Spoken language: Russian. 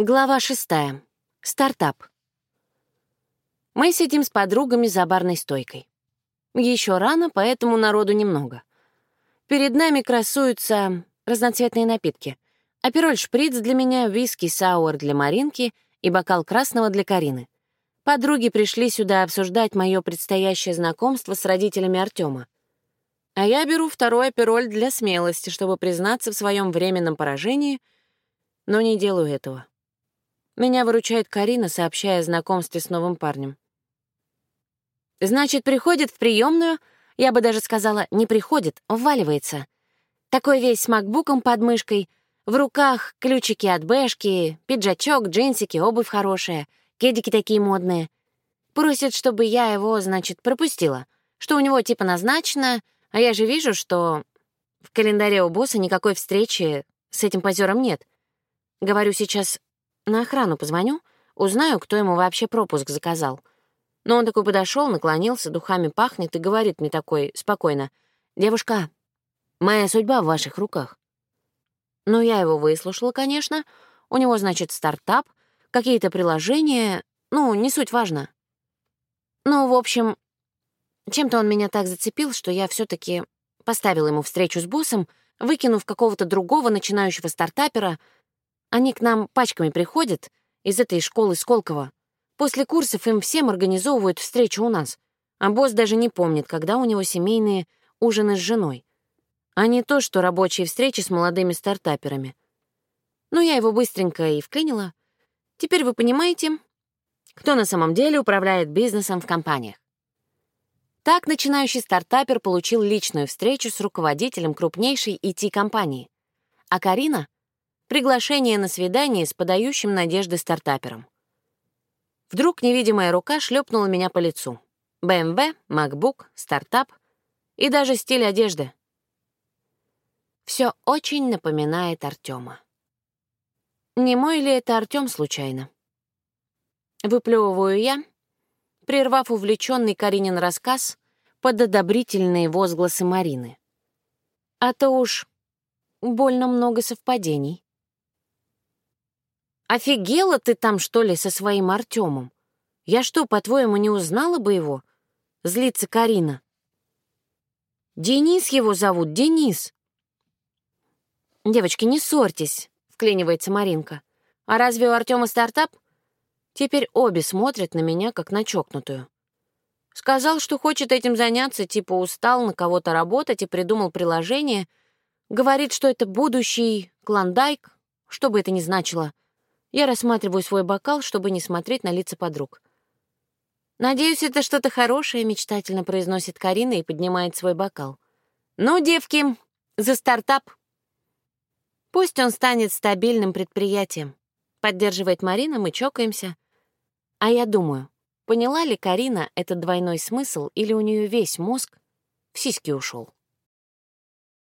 Глава шестая. Стартап. Мы сидим с подругами за барной стойкой. Еще рано, поэтому народу немного. Перед нами красуются разноцветные напитки. Апероль шприц для меня, виски сауэр для Маринки и бокал красного для Карины. Подруги пришли сюда обсуждать мое предстоящее знакомство с родителями Артема. А я беру второй апероль для смелости, чтобы признаться в своем временном поражении, но не делаю этого. Меня выручает Карина, сообщая о знакомстве с новым парнем. Значит, приходит в приемную, я бы даже сказала, не приходит, вваливается. Такой весь с макбуком под мышкой, в руках ключики от бэшки, пиджачок, джинсики, обувь хорошая, кедики такие модные. Просит, чтобы я его, значит, пропустила, что у него типа назначено, а я же вижу, что в календаре у босса никакой встречи с этим позером нет. Говорю сейчас на охрану позвоню, узнаю, кто ему вообще пропуск заказал. Но он такой подошел, наклонился, духами пахнет и говорит мне такой спокойно. «Девушка, моя судьба в ваших руках». Ну, я его выслушала, конечно. У него, значит, стартап, какие-то приложения, ну, не суть важно. Ну, в общем, чем-то он меня так зацепил, что я все таки поставила ему встречу с боссом, выкинув какого-то другого начинающего стартапера — они к нам пачками приходят из этой школы Сколково. После курсов им всем организовывают встречу у нас, а босс даже не помнит, когда у него семейные ужины с женой. А не то, что рабочие встречи с молодыми стартаперами. Ну, я его быстренько и вклинила. Теперь вы понимаете, кто на самом деле управляет бизнесом в компаниях. Так начинающий стартапер получил личную встречу с руководителем крупнейшей IT-компании. А Карина — Приглашение на свидание с подающим надежды стартапером. Вдруг невидимая рука шлепнула меня по лицу. BMW, MacBook, стартап и даже стиль одежды. Все очень напоминает Артема. Не мой ли это Артем случайно? Выплевываю я, прервав увлеченный Каринин рассказ под одобрительные возгласы Марины. А то уж больно много совпадений. «Офигела ты там, что ли, со своим Артемом? Я что, по-твоему, не узнала бы его?» — злится Карина. «Денис его зовут, Денис». «Девочки, не ссорьтесь», — вклинивается Маринка. «А разве у Артема стартап?» Теперь обе смотрят на меня, как на чокнутую. Сказал, что хочет этим заняться, типа устал на кого-то работать и придумал приложение. Говорит, что это будущий клондайк, что бы это ни значило — я рассматриваю свой бокал, чтобы не смотреть на лица подруг. «Надеюсь, это что-то хорошее», — мечтательно произносит Карина и поднимает свой бокал. «Ну, девки, за стартап!» «Пусть он станет стабильным предприятием», — поддерживает Марина, мы чокаемся. А я думаю, поняла ли Карина этот двойной смысл или у нее весь мозг в сиськи ушел?